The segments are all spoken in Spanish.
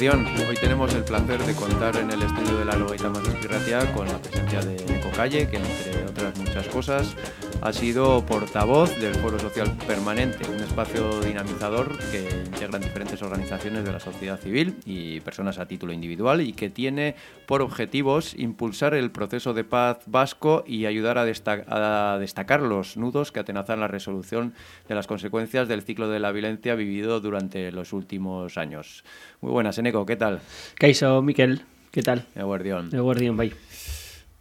Hoy tenemos el placer de contar en el estudio de la Logaritma de Espirratia con la presencia de Eco Calle, que entre otras muchas cosas ha sido portavoz del Foro Social Permanente, un espacio dinamizador que integran diferentes organizaciones de la sociedad civil y personas a título individual y que tiene por objetivos impulsar el proceso de paz vasco y ayudar a, a destacar los nudos que atenazan la resolución de las consecuencias del ciclo de la violencia vivido durante los últimos años. Muy buenas, Eneco, ¿qué tal? Kaiso, Miquel, ¿qué tal? Eguardión. Eguardión, bye.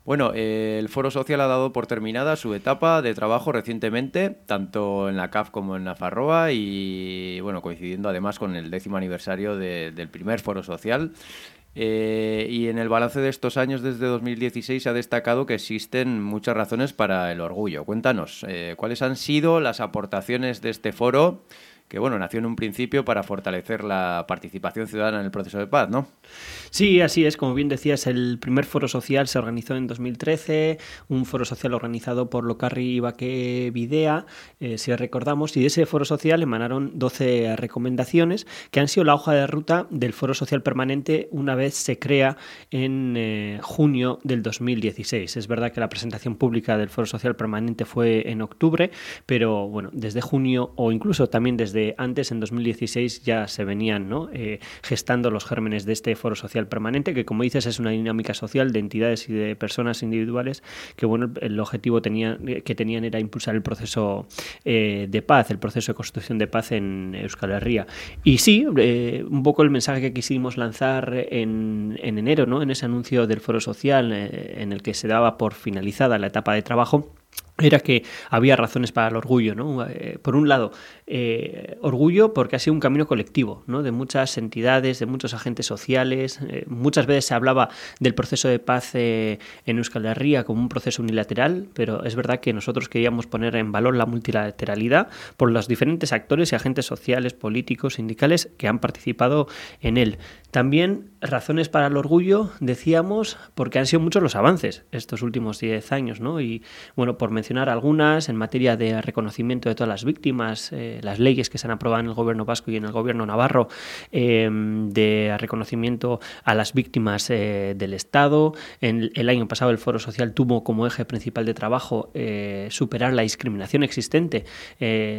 Bueno, eh, el Foro Social ha dado por terminada su etapa de trabajo recientemente, tanto en la CAF como en la Farroa, y bueno, coincidiendo además con el décimo aniversario del primer Foro Social. Eh, y en el balance de estos años, desde 2016, se ha destacado que existen muchas razones para el orgullo. Cuéntanos, eh, ¿cuáles han sido las aportaciones de este foro? Que bueno, nació en un principio para fortalecer la participación ciudadana en el proceso de paz, ¿no? Sí, así es. Como bien decías, el primer foro social se organizó en 2013, un foro social organizado por Locarri y Videa, eh, si recordamos, y de ese foro social emanaron 12 recomendaciones que han sido la hoja de ruta del foro social permanente una vez se crea en eh, junio del 2016. Es verdad que la presentación pública del foro social permanente fue en octubre, pero bueno, desde junio o incluso también desde antes, en 2016, ya se venían eh, gestando los gérmenes de este foro social permanente, que como dices es una dinámica social de entidades y de personas individuales que bueno, el objetivo tenía, que tenían era impulsar el proceso eh, de paz, el proceso de construcción de paz en Euskal Herria. Y sí, eh, un poco el mensaje que quisimos lanzar en, en enero, ¿no? en ese anuncio del foro social en el que se daba por finalizada la etapa de trabajo, era que había razones para el orgullo. ¿no? Eh, por un lado, eh, orgullo porque ha sido un camino colectivo ¿no? de muchas entidades, de muchos agentes sociales. Eh, muchas veces se hablaba del proceso de paz en Euskal Herria como un proceso unilateral, pero es verdad que nosotros queríamos poner en valor la multilateralidad por los diferentes actores y agentes sociales, políticos, sindicales que han participado en él. También razones para el orgullo, decíamos, porque han sido muchos los avances estos últimos 10 años, ¿no? Y bueno, por mencionar algunas, en materia de reconocimiento de todas las víctimas, eh, las leyes que se han aprobado en el gobierno vasco y en el gobierno navarro, em, de reconocimiento a las víctimas eh, del Estado. En el año pasado el Foro Social tuvo como eje principal de trabajo eh, superar la discriminación existente,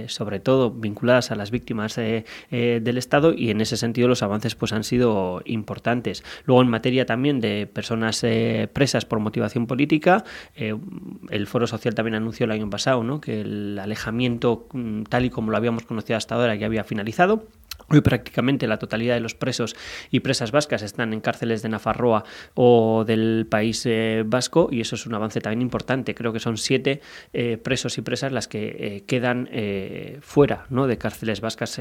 sobre todo vinculadas a las víctimas del Estado, y en ese sentido los avances pues han sido importantes. Luego, en materia también de personas eh, presas por motivación política, eh, el Foro Social también anunció el año pasado ¿no? que el alejamiento, mm, tal y como lo habíamos conocido hasta ahora, ya había finalizado. Hoy prácticamente la totalidad de los presos y presas vascas están en cárceles de Nafarroa o del País eh, Vasco y eso es un avance también importante. Creo que son siete eh, presos y presas las que eh, quedan fuera ¿no? de cárceles vascas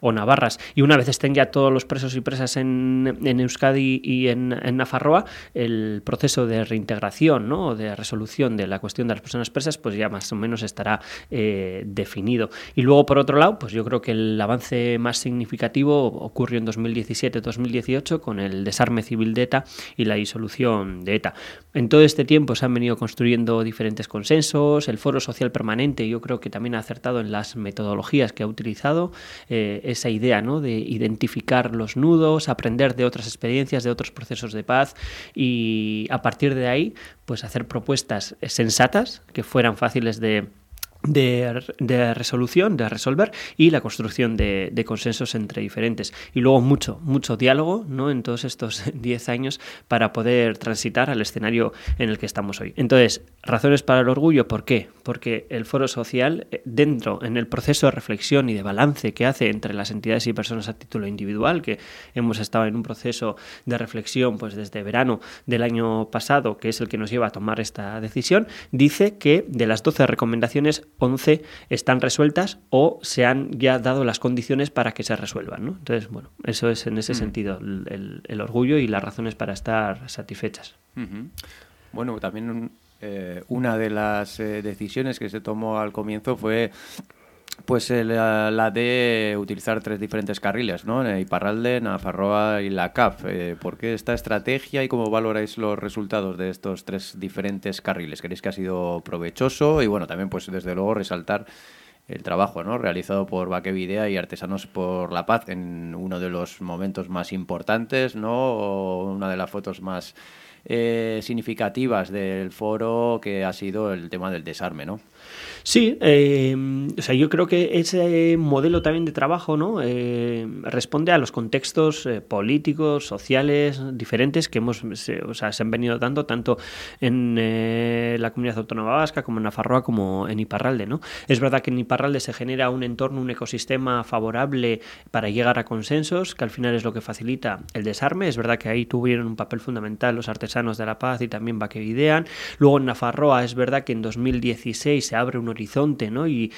o navarras. Y una vez estén ya todos los presos y presas en, Euskadi y en, Nafarroa, el proceso de reintegración ¿no? o de resolución de la cuestión de las personas presas pues ya más o menos estará definido. Y luego, por otro lado, pues yo creo que el avance más significativo significativo ocurrió en 2017-2018 con el desarme civil de ETA y la disolución de ETA. En todo este tiempo se han venido construyendo diferentes consensos, el Foro Social Permanente yo creo que también ha acertado en las metodologías que ha utilizado, eh, esa idea ¿no? de identificar los nudos, aprender de otras experiencias, de otros procesos de paz y a partir de ahí pues hacer propuestas sensatas que fueran fáciles de de, resolución, de resolver y la construcción de, consensos entre diferentes. Y luego mucho, mucho diálogo ¿no? en todos estos 10 años para poder transitar al escenario en el que estamos hoy. Entonces, razones para el orgullo, ¿por qué? Porque el foro social, eh, dentro, en el proceso de reflexión y de balance que hace entre las entidades y personas a título individual, que hemos estado en un proceso de reflexión pues desde verano del año pasado, que es el que nos lleva a tomar esta decisión, dice que de las 12 recomendaciones 11 están resueltas o se han ya dado las condiciones para que se resuelvan. ¿no? Entonces, bueno, eso es en ese mm. sentido el, orgullo y las razones para estar satisfechas. Bueno, también eh, una de las eh, decisiones que se tomó al comienzo fue pues la, de utilizar tres diferentes carriles, ¿no? Iparralde, Nafarroa y la CAF. ¿Por qué esta estrategia y cómo valoráis los resultados de estos tres diferentes carriles? ¿Creéis que ha sido provechoso? Y bueno, también pues desde luego resaltar el trabajo ¿no? realizado por Baquevidea y Artesanos por la Paz en uno de los momentos más importantes, ¿no? una de las fotos más eh, significativas del foro que ha sido el tema del desarme, ¿no? Sí, eh, o sea, yo creo que ese modelo también de trabajo ¿no? Eh, responde a los contextos eh, políticos, sociales, diferentes que hemos, se, o sea, se han venido dando tanto en la comunidad autónoma vasca como en Nafarroa como en Iparralde. ¿no? Es verdad que en Iparralde se genera un entorno, un ecosistema favorable para llegar a consensos, que al final es lo que facilita el desarme. Es verdad que ahí tuvieron un papel fundamental los artesanos de la paz y también Baquevidean. Luego en Nafarroa es verdad que en 2016 se abre un horizonte ¿no? y,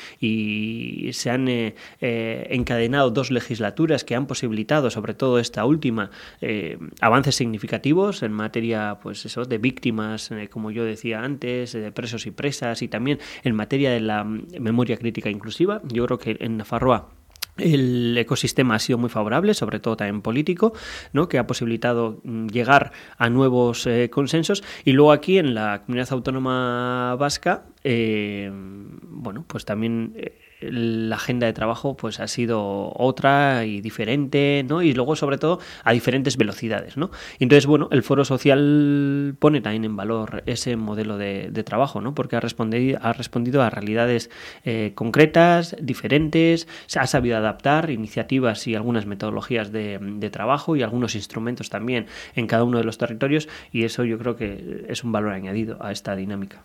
se han eh, eh, encadenado dos legislaturas que han posibilitado, sobre todo esta última, eh, avances significativos en materia pues eso, de víctimas, como yo decía antes, de presos y presas y también en materia de la memoria crítica inclusiva. Yo creo que en Nafarroa el ecosistema ha sido muy favorable, sobre todo también político, ¿no? que ha posibilitado mm, llegar a nuevos consensos. Y luego aquí en la comunidad autónoma vasca, eh, bueno, pues también eh, la agenda de trabajo pues ha sido otra y diferente, ¿no? Y luego, sobre todo, a diferentes velocidades, ¿no? entonces, bueno, el foro social pone también en valor ese modelo de, trabajo, ¿no? Porque ha respondido, ha respondido a realidades eh, concretas, diferentes, se ha sabido adaptar iniciativas y algunas metodologías de, trabajo y algunos instrumentos también en cada uno de los territorios y eso yo creo que es un valor añadido a esta dinámica.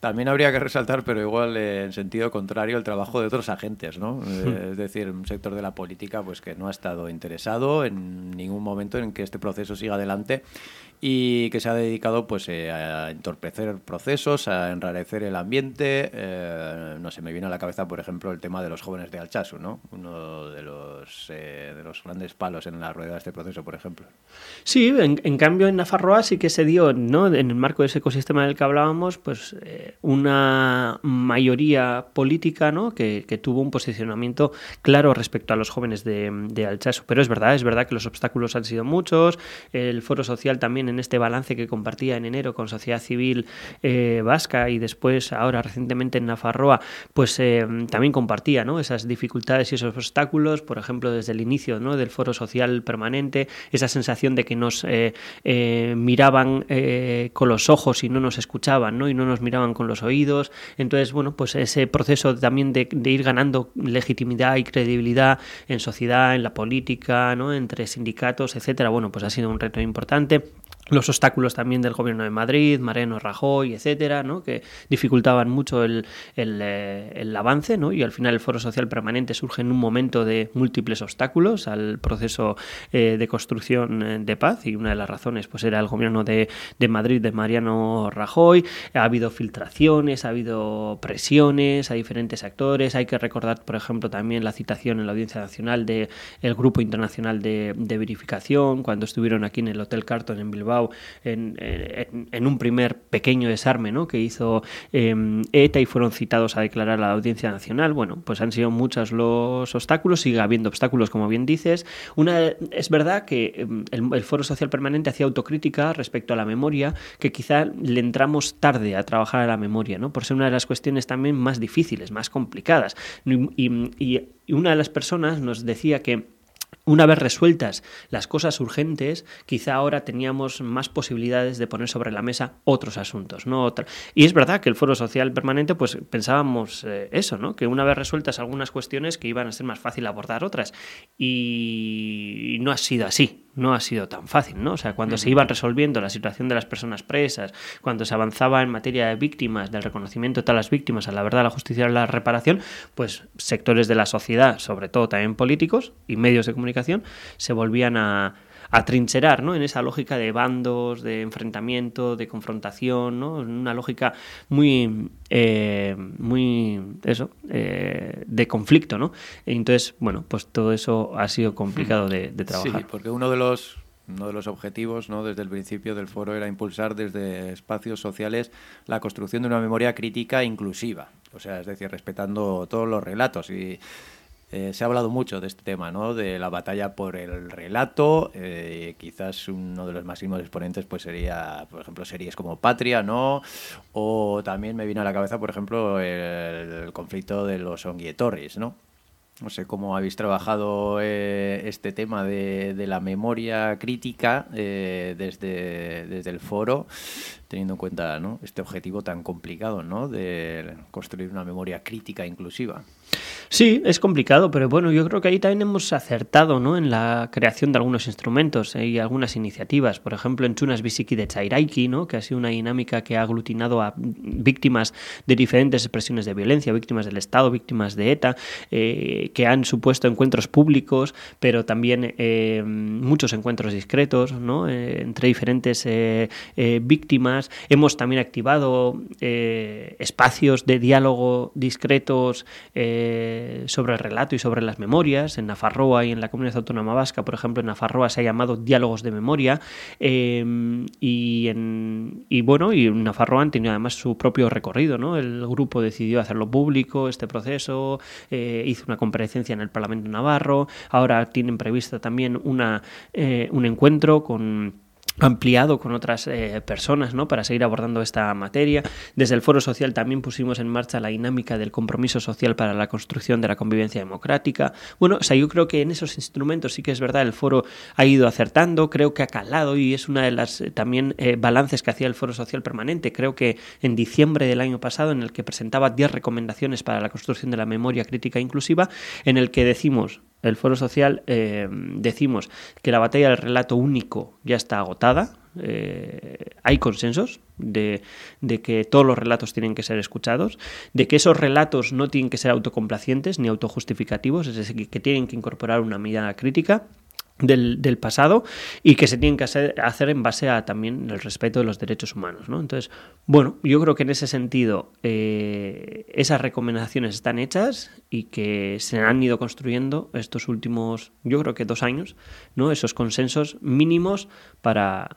También habría que resaltar, pero igual en sentido contrario, el trabajo de otros agentes, ¿no? Eh, es decir, un sector de la política pues que no ha estado interesado en ningún momento en que este proceso siga adelante y que se ha dedicado pues eh, a entorpecer procesos, a enrarecer el ambiente. Eh, no sé, me viene a la cabeza, por ejemplo, el tema de los jóvenes de Alchazu, ¿no? Uno de los, eh, de los grandes palos en la rueda de este proceso, por ejemplo. Sí, en, cambio en Nafarroa sí que se dio, ¿no? En el marco de ese ecosistema del que hablábamos, pues una mayoría política, ¿no? Que, tuvo un posicionamiento claro respecto a los jóvenes de, de Pero es verdad, es verdad que los obstáculos han sido muchos, el foro social también en este balance que compartía en enero con Sociedad Civil eh, Vasca y después ahora recientemente en Nafarroa, pues eh, también compartía ¿no? esas dificultades y esos obstáculos, por ejemplo, desde el inicio ¿no? del foro social permanente, esa sensación de que nos eh, miraban con los ojos y no nos escuchaban ¿no? y no nos miraban con los oídos. Entonces, bueno, pues ese proceso también de, de ir ganando legitimidad y credibilidad en sociedad, en la política, ¿no? entre sindicatos, etcétera, bueno, pues ha sido un reto importante los obstáculos también del gobierno de Madrid, Mariano Rajoy, etcétera, ¿no? que dificultaban mucho el, eh, el, avance, ¿no? y al final el Foro Social Permanente surge en un momento de múltiples obstáculos al proceso eh, de construcción eh, de paz, y una de las razones pues, era el gobierno de, de, Madrid de Mariano Rajoy, ha habido filtraciones, ha habido presiones a diferentes actores, hay que recordar, por ejemplo, también la citación en la Audiencia Nacional del el Grupo Internacional de, de Verificación, cuando estuvieron aquí en el Hotel Carton en Bilbao, en, un primer pequeño desarme ¿no? que hizo em, ETA y fueron citados a declarar a la Audiencia Nacional. Bueno, pues han sido muchos los obstáculos, sigue habiendo obstáculos, como bien dices. Una, es verdad que em, el, Foro Social Permanente hacía autocrítica respecto a la memoria, que quizá le entramos tarde a trabajar a la memoria, ¿no? por ser una de las cuestiones también más difíciles, más complicadas. y una de las personas nos decía que una vez resueltas las cosas urgentes, quizá ahora teníamos más posibilidades de poner sobre la mesa otros asuntos, ¿no? Otra. Y es verdad que el Foro Social Permanente, pues pensábamos eh, eso, ¿no? Que una vez resueltas algunas cuestiones que iban a ser más fácil abordar otras. Y no ha sido así no ha sido tan fácil, ¿no? O sea, cuando se iban resolviendo la situación de las personas presas, cuando se avanzaba en materia de víctimas, del reconocimiento de todas las víctimas, a la verdad, la justicia y la reparación, pues sectores de la sociedad, sobre todo también políticos y medios de comunicación, se volvían a, a trincherar ¿no? en esa lógica de bandos, de enfrentamiento, de confrontación, ¿no? una lógica muy, eh, muy eso, eh, de conflicto. ¿no? Entonces, bueno, pues todo eso ha sido complicado de, de trabajar. Sí, porque uno de los uno de los objetivos ¿no? desde el principio del foro era impulsar desde espacios sociales la construcción de una memoria crítica inclusiva, o sea, es decir, respetando todos los relatos y eh, se ha hablado mucho de este tema, ¿no? De la batalla por el relato. Eh, quizás uno de los máximos exponentes, pues sería, por ejemplo, series como Patria, ¿no? O también me vino a la cabeza, por ejemplo, el, conflicto de los Onguietorris, ¿no? No sé cómo habéis trabajado eh, este tema de, de, la memoria crítica desde, desde el foro, teniendo en cuenta ¿no? este objetivo tan complicado ¿no? de construir una memoria crítica inclusiva. Sí, es complicado, pero bueno, yo creo que ahí también hemos acertado ¿no? en la creación de algunos instrumentos eh, y algunas iniciativas. Por ejemplo, en Chunas Bisiki de Chairaiki, ¿no? que ha sido una dinámica que ha aglutinado a víctimas de diferentes expresiones de violencia, víctimas del Estado, víctimas de ETA, eh, que han supuesto encuentros públicos, pero también eh, muchos encuentros discretos ¿no? entre diferentes víctimas. Hemos también activado espacios de diálogo discretos sobre el relato y sobre las memorias. En Nafarroa y en la Comunidad Autónoma Vasca, por ejemplo, en Nafarroa se ha llamado diálogos de memoria. Eh, y, en, y bueno, y en Nafarroa han tenido además su propio recorrido. ¿no? El grupo decidió hacerlo público, este proceso, eh, hizo una comparecencia en el Parlamento Navarro. Ahora tienen prevista también una, eh, un encuentro con ampliado con otras eh, personas ¿no? para seguir abordando esta materia. Desde el Foro Social también pusimos en marcha la dinámica del compromiso social para la construcción de la convivencia democrática. Bueno, o sea, yo creo que en esos instrumentos sí que es verdad, el Foro ha ido acertando, creo que ha calado y es una de las eh, también eh, balances que hacía el Foro Social permanente. Creo que en diciembre del año pasado, en el que presentaba 10 recomendaciones para la construcción de la memoria crítica inclusiva, en el que decimos, el Foro Social eh, decimos que la batalla del relato único ya está agotada. Eh, hay consensos de, de, que todos los relatos tienen que ser escuchados, de que esos relatos no tienen que ser autocomplacientes ni autojustificativos, es decir, que tienen que incorporar una mirada crítica del, pasado y que se tienen que hacer, en base a también el respeto de los derechos humanos. ¿no? Entonces, bueno, yo creo que en ese sentido eh, esas recomendaciones están hechas y que se han ido construyendo estos últimos, yo creo que dos años, ¿no? esos consensos mínimos para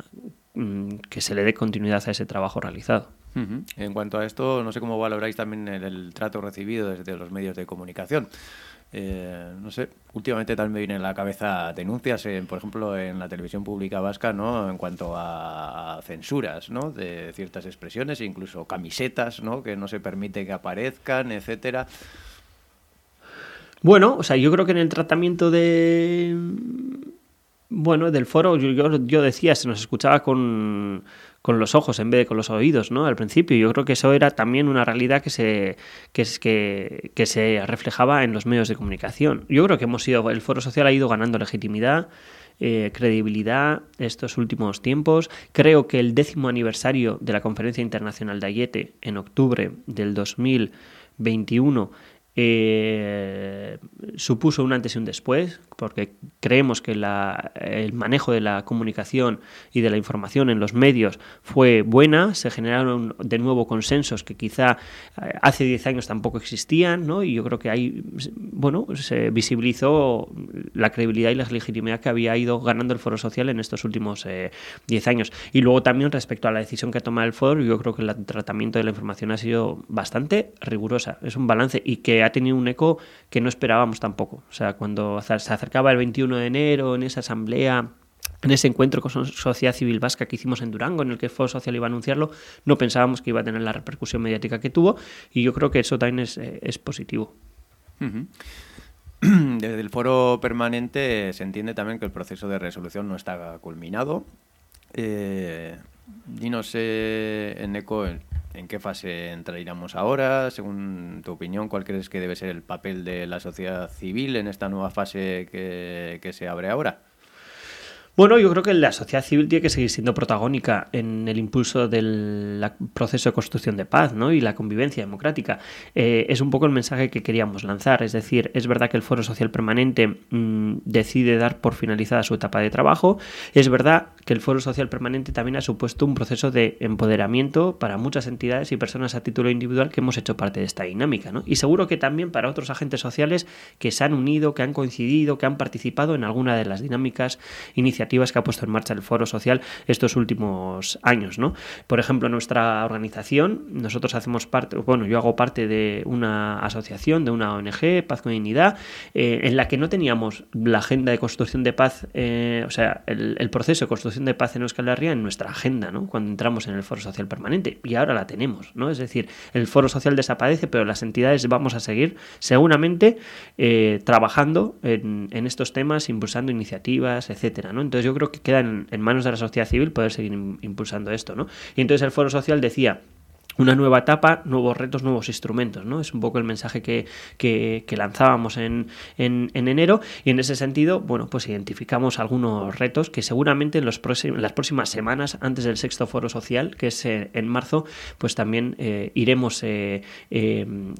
mm, que se le dé continuidad a ese trabajo realizado. En cuanto a esto, no sé cómo valoráis también el trato recibido desde los medios de comunicación. Eh, no sé, últimamente también me vienen a la cabeza denuncias, por ejemplo, en la televisión pública vasca, ¿no? En cuanto a censuras, ¿no? De ciertas expresiones, incluso camisetas, ¿no? Que no se permite que aparezcan, etcétera. Bueno, o sea, yo creo que en el tratamiento de bueno, del foro yo, decía, se nos escuchaba con, con, los ojos en vez de con los oídos, ¿no? Al principio. Yo creo que eso era también una realidad que se, que se reflejaba en los medios de comunicación. Yo creo que hemos ido, el foro social ha ido ganando legitimidad. Eh, credibilidad estos últimos tiempos. Creo que el décimo aniversario de la Conferencia Internacional de Ayete en octubre del 2021 eh, supuso un antes y un después, porque creemos que el manejo de la comunicación y de la información en los medios fue buena, se generaron de nuevo consensos que quizá eh, hace 10 años tampoco existían, ¿no? y yo creo que ahí bueno, se visibilizó la credibilidad y la legitimidad que había ido ganando el Foro Social en estos últimos 10 eh, años. Y luego también respecto a la decisión que ha tomado el Foro, yo creo que el tratamiento de la información ha sido bastante rigurosa, es un balance y que ha tenido un eco que no esperábamos tampoco. O sea, cuando se acercaba el 21 de enero en esa asamblea en ese encuentro con sociedad civil vasca que hicimos en Durango, en el que el Foro Social iba a anunciarlo, no pensábamos que iba a tener la repercusión mediática que tuvo y yo creo que eso también es, eh, positivo. Desde el foro permanente se entiende también que el proceso de resolución no está culminado. Eh, dinos, eh, en ECO, ¿En qué fase entraríamos ahora? Según tu opinión, ¿cuál crees que debe ser el papel de la sociedad civil en esta nueva fase que, que se abre ahora? Bueno, yo creo que la sociedad civil tiene que seguir siendo protagónica en el impulso del proceso de construcción de paz ¿no? y la convivencia democrática. Eh, es un poco el mensaje que queríamos lanzar. Es decir, es verdad que el Foro Social Permanente mm, decide dar por finalizada su etapa de trabajo. Es verdad que el Foro Social Permanente también ha supuesto un proceso de empoderamiento para muchas entidades y personas a título individual que hemos hecho parte de esta dinámica. ¿no? Y seguro que también para otros agentes sociales que se han unido, que han coincidido, que han participado en alguna de las dinámicas iniciativas que ha puesto en marcha el Foro Social estos últimos años. ¿no? Por ejemplo, nuestra organización, nosotros hacemos parte, bueno, yo hago parte de una asociación, de una ONG, Paz con Dignidad, eh, en la que no teníamos la agenda de construcción de paz, eh, o sea, el, proceso de construcción de paz en Euskal Herria en nuestra agenda, ¿no? cuando entramos en el Foro Social Permanente, y ahora la tenemos. ¿no? Es decir, el Foro Social desaparece, pero las entidades vamos a seguir seguramente eh, trabajando en, estos temas, impulsando iniciativas, etcétera. ¿no? Entonces yo creo que queda en, en manos de la sociedad civil poder seguir impulsando esto. ¿no? Y entonces el Foro Social decía, una nueva etapa, nuevos retos, nuevos instrumentos, ¿no? Es un poco el mensaje que, que, lanzábamos en, en, enero y en ese sentido, bueno, pues identificamos algunos retos que seguramente en, los las próximas semanas, antes del sexto foro social, que es eh, en marzo, pues también eh, iremos eh,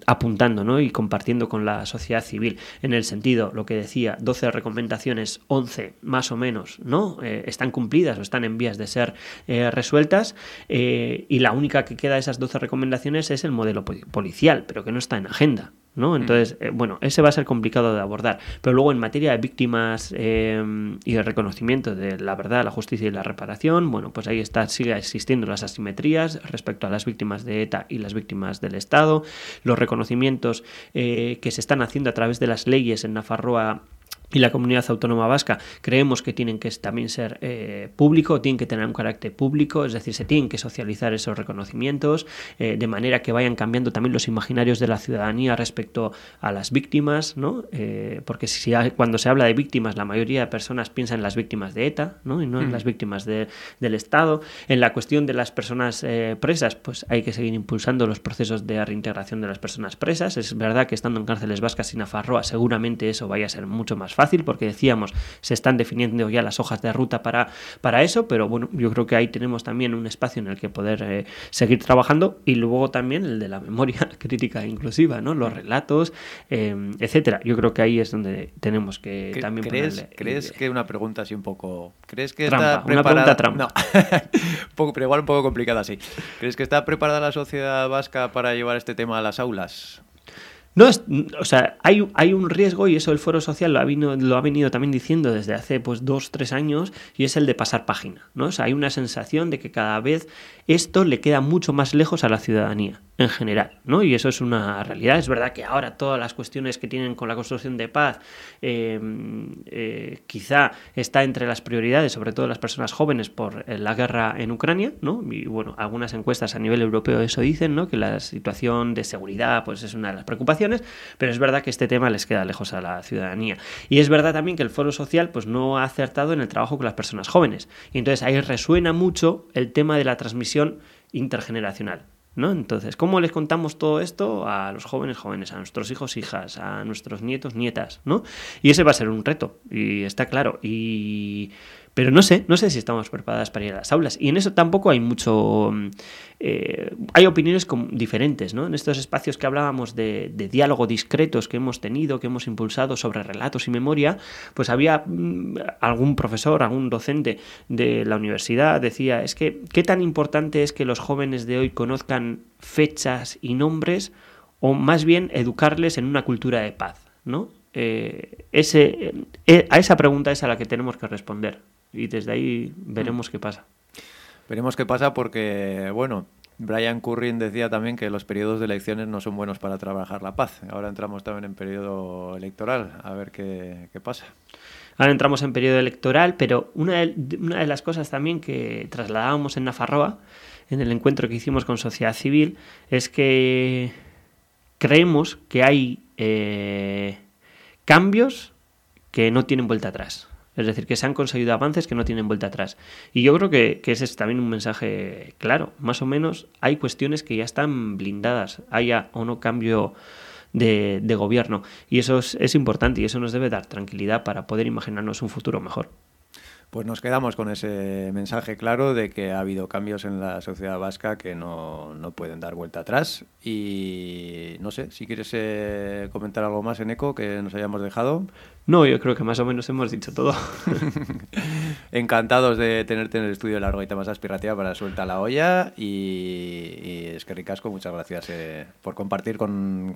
apuntando, ¿no? Y compartiendo con la sociedad civil. En el sentido, lo que decía, 12 recomendaciones, 11 más o menos, ¿no? están cumplidas o están en vías de ser resueltas y la única que queda esas 12 recomendaciones es el modelo policial, pero que no está en agenda. ¿no? Entonces, eh, bueno, ese va a ser complicado de abordar. Pero luego, en materia de víctimas eh, y de reconocimiento de la verdad, la justicia y la reparación, bueno, pues ahí está, sigue existiendo las asimetrías respecto a las víctimas de ETA y las víctimas del Estado, los reconocimientos eh, que se están haciendo a través de las leyes en Nafarroa y la comunidad autónoma vasca creemos que tienen que también ser eh, público, tienen que tener un carácter público, es decir, se tienen que socializar esos reconocimientos eh, de manera que vayan cambiando también los imaginarios de la ciudadanía respecto a las víctimas, ¿no? Eh, porque si cuando se habla de víctimas, la mayoría de personas piensan en las víctimas de ETA, ¿no? Y no en mm. las víctimas del Estado. En la cuestión de las personas presas, pues hay que seguir impulsando los procesos de reintegración de las personas presas. Es verdad que estando en cárceles vascas y Nafarroa, seguramente eso vaya a ser mucho más fácil fácil porque decíamos, se están definiendo ya las hojas de ruta para, para eso, pero bueno, yo creo que ahí tenemos también un espacio en el que poder eh, seguir trabajando y luego también el de la memoria crítica inclusiva, ¿no? Los relatos, eh, etcétera. Yo creo que ahí es donde tenemos que también ¿Crees, ¿crees que una pregunta así un poco... ¿Crees que está preparada? Una pregunta trampa. No. pero igual un poco complicada así. ¿Crees que está preparada la sociedad vasca para llevar este tema a las aulas? No es, o sea, hay, hay un riesgo y eso el Foro Social lo ha, vino, lo ha venido también diciendo desde hace pues dos, tres años y es el de pasar página, ¿no? O sea, hay una sensación de que cada vez esto le queda mucho más lejos a la ciudadanía en general, ¿no? Y eso es una realidad. Es verdad que ahora todas las cuestiones que tienen con la construcción de paz eh, eh, quizá está entre las prioridades, sobre todo las personas jóvenes por eh, la guerra en Ucrania, ¿no? Y bueno, algunas encuestas a nivel europeo eso dicen, ¿no? Que la situación de seguridad pues es una de las preocupaciones, pero es verdad que este tema les queda lejos a la ciudadanía. Y es verdad también que el Foro Social pues no ha acertado en el trabajo con las personas jóvenes. Y entonces ahí resuena mucho el tema de la transmisión intergeneracional. ¿No? Entonces, ¿cómo les contamos todo esto a los jóvenes jóvenes, a nuestros hijos hijas, a nuestros nietos nietas, ¿no? Y ese va a ser un reto, y está claro. Y pero no sé, no sé si estamos preparadas para ir a las aulas. Y en eso tampoco hay mucho... Mm, eh, hay opiniones diferentes, ¿no? En estos espacios que hablábamos de, diálogo discretos que hemos tenido, que hemos impulsado sobre relatos y memoria, pues había mm, algún profesor, algún docente de la universidad decía, es que, ¿qué tan importante es que los jóvenes de hoy conozcan fechas y nombres o más bien educarles en una cultura de paz, ¿no? Eh, ese, eh, a esa pregunta es a la que tenemos que responder y desde ahí veremos qué pasa. Veremos qué pasa porque, bueno, Brian Currin decía también que los periodos de elecciones no son buenos para trabajar la paz. Ahora entramos también en periodo electoral, a ver qué, pasa. Ahora entramos en periodo electoral, pero una de, una de, las cosas también que trasladábamos en Nafarroa, en el encuentro que hicimos con sociedad civil, es que creemos que hay eh, cambios que no tienen vuelta atrás. Es decir, que se han conseguido avances que no tienen vuelta atrás. Y yo creo que, ese es también un mensaje claro. Más o menos hay cuestiones que ya están blindadas, haya o no cambio de, gobierno. Y eso es importante y eso nos debe dar tranquilidad para poder imaginarnos un futuro mejor. Pues nos quedamos con ese mensaje claro de que ha habido cambios en la sociedad vasca que no, pueden dar vuelta atrás. Y no sé, si quieres eh, comentar algo más en ECO que nos hayamos dejado. No, yo creo que más o menos hemos dicho todo. Encantados de tenerte en el estudio de la Argoita más aspirativa para Suelta la Olla. Y, es que ricasco, muchas gracias eh, por compartir con,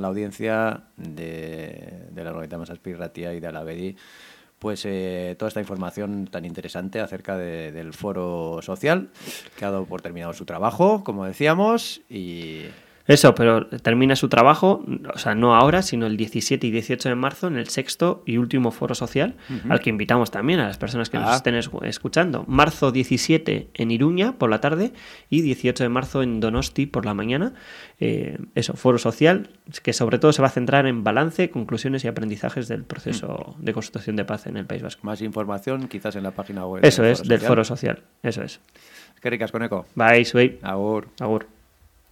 la audiencia de, de la Argoita más aspirativa y de la BEDI pues eh, toda esta información tan interesante acerca de- del foro social, que ha dado por terminado su trabajo, como decíamos, y Eso, pero termina su trabajo, o sea, no ahora, sino el 17 y 18 de marzo en el sexto y último foro social, al que invitamos también a las personas que Ah. nos estén es- escuchando. Marzo 17 en Iruña por la tarde y 18 de marzo en Donosti por la mañana. Eh, eso, foro social, que sobre todo se va a centrar en balance, conclusiones y aprendizajes del proceso de construcción de paz en el País Vasco. más información quizás en la página web. Eso del es, del Social. foro social, eso es. Qué ricas, Coneco. Bye, Suey. Agur. Agur.